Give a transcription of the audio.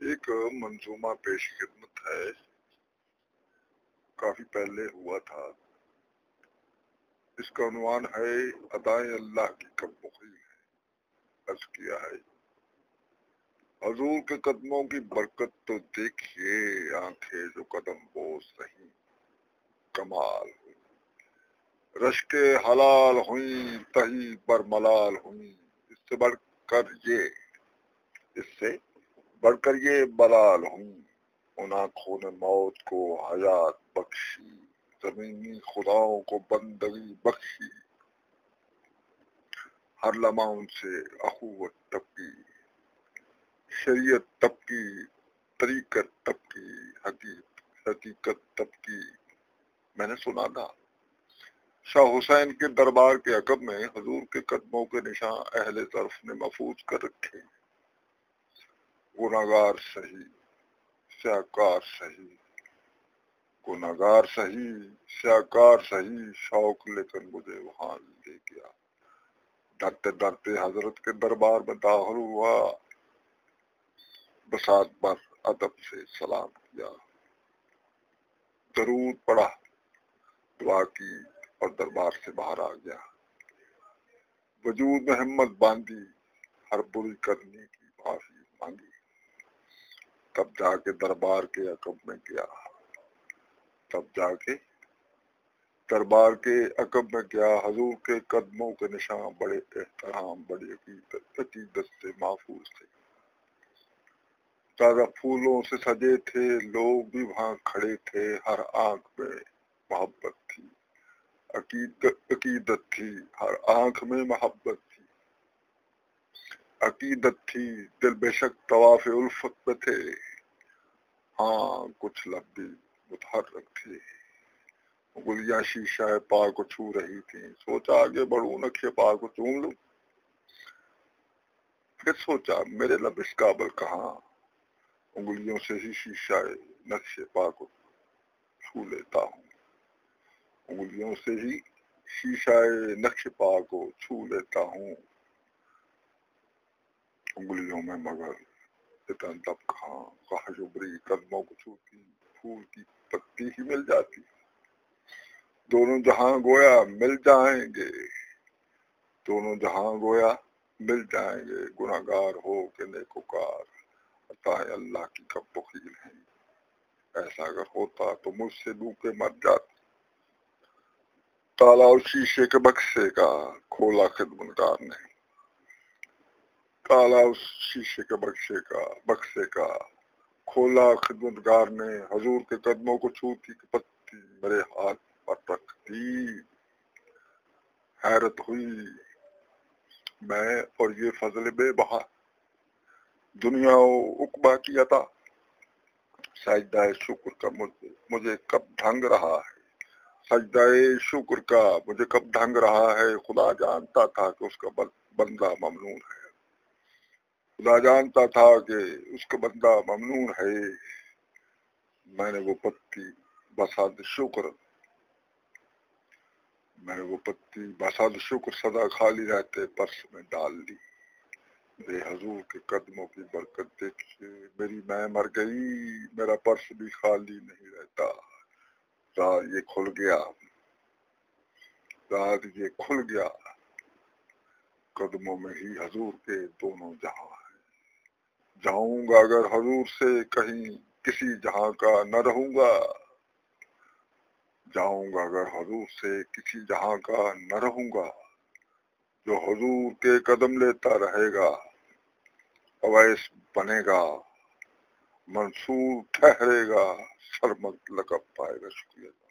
ایک منظومہ پیش خدمت ہے۔ کافی پہلے ہوا تھا۔ اس کا عنوان ہے ادائیں اللہ کی کب مخیل ہے۔ عرض کیا ہے۔ حضور کے قدموں کی برکت تو دیکھیے، آنکھیں جو قدم بوس نہیں کمال ہوئی رشک حلال ہوئی تہی پر ملال ہوئی اس سے بڑھ کر یہ، اس سے بڑھ کر یہ بلال ہوں۔ ان آنکھوں نے موت کو حیات بخشی، زمینی خداؤں کو بندگی بخشی۔ ہر لمحہ ان سے اخوت تبکی شریعت تبکی طریقت تبکی حقیقت حقیقت تبکی میں نے سنا تھا۔ شاہ حسین کے دربار کے عقب میں حضور کے قدموں کے نشان اہل طرف نے محفوظ کر رکھے۔ گناگار صحیح سیاکار صحیح۔ گناگار صحیح سیاکار صحیح، شوق لے کر مجھے وہاں لے گیا۔ ڈرتے ڈرتے حضرت کے دربار میں داخل ہوا۔ بسات پر ادب سے سلام کیا۔ درود پڑا دعا کی اور دربار سے باہر آ گیا۔ وجود میں ہمت باندھی، ہر بری کرنے کی معافی مانگی۔ تب جا کے دربار کے عقب میں گیا تب جا کے دربار کے عقب میں گیا حضور کے قدموں کے نشان بڑے احترام، بڑی عقیدت عقیدت سے محفوظ تھے۔ تازہ پھولوں سے سجے تھے، لوگ بھی وہاں کھڑے تھے۔ ہر آنکھ میں محبت تھی۔ عقیدت عقیدت تھی۔ ہر آنکھ میں محبت تھی۔ عقیدت تھی۔ دل بے شک طواف الفت پہ تھے۔ ہاں کچھ لب بھی متحرک تھے گلیاں شیشہ پا کو چھو رہی تھی۔ سوچا آگے بڑھوں، نقشے پا کو چوم لوں۔ پھر سوچا، میرے لب اس قابل کہاں؟ انگلیوں سے ہی شیشہ، نقشے پا کو چھو لیتا ہوں۔ انگلیوں سے ہی شیشہ نقش پا کو چھو لیتا ہوں۔ انگلیوں میں مگر اتنا تب کہاں کہا جبری قدموں کو چھوتی پھول کی پتی ہی مل جاتی دونوں جہاں گویا مل جائیں گے، دونوں جہاں گویا مل جائیں گے۔ گناگار ہو کہ نیکوکار عطائیں اللہ کی کب بخیل ہیں؟ ایسا اگر ہوتا تو مجھ سے بو کے مر جاتا تالا شیشے کے بکسے کا کھولا خدمتگار نے تالا اس شیشے کے بکسے کا بکسے کا۔ کھولا خدمتگار نے حضور کے قدموں کو چھوتی کی پتی میرے ہاتھ پر رکھ دی۔ حیرت ہوئی۔ میں اور یہ فضل بے بہا۔ دنیا و اقبا کی عطا۔ سجدہ شکر کا مجھے کب ڈھنگ رہا ہے۔ سجدہ شکر کا مجھے کب ڈھنگ رہا ہے۔ خدا جانتا تھا کہ اس کا بندہ ممنون ہے۔ خدا جانتا تھا کہ اس کا بندہ ممنون ہے۔ میں نے وہ پتی بساد شکر۔ میں نے وہ پتی بساد شکر سدا خالی رہتے، پرس میں ڈال لی میرے حضور کے قدموں کی برکت دیکھیے۔ میری میں مر گئی، میرا پرس بھی خالی نہیں رہتا۔ راز یہ کھل گیا۔ راز یہ کھل گیا۔ قدموں میں ہی حضور کے دونوں جہاں۔ جاؤں گا اگر حضور سے کہیں کسی جہاں کا نہ رہوں گا۔ جاؤں گا اگر حضور سے کسی جہاں کا نہ رہوں گا، جو حضور کے قدم لیتا رہے گا، اویس بنے گا، منصور ٹھہرے گا سرمت لقب پائے گا، شکریہ۔